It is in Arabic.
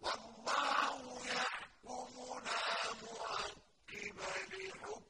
والله يحكمنا معقب لحكمه.